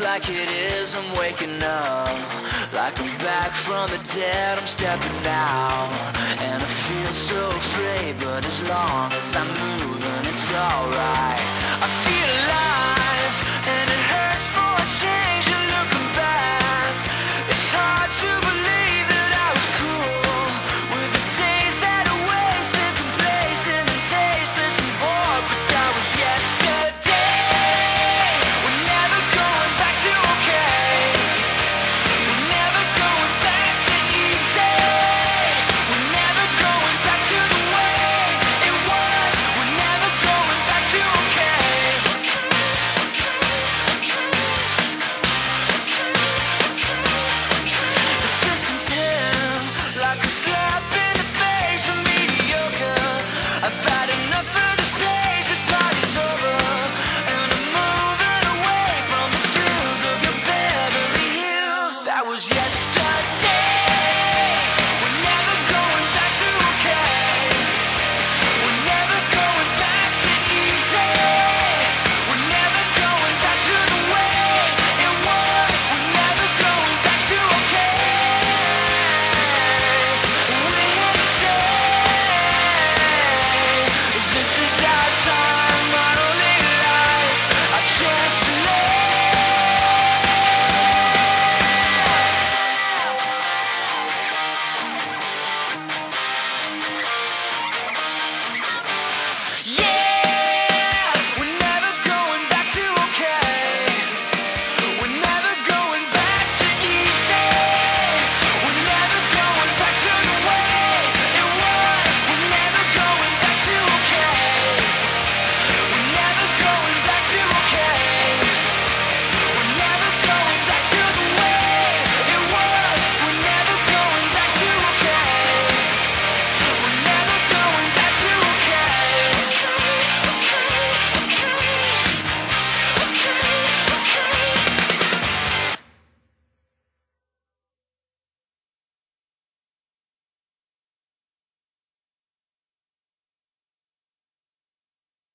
like it is. I'm waking up like I'm back from the dead. I'm stepping out and I feel so afraid, but as long as I'm moving, it's alright. I feel alive. was yeah.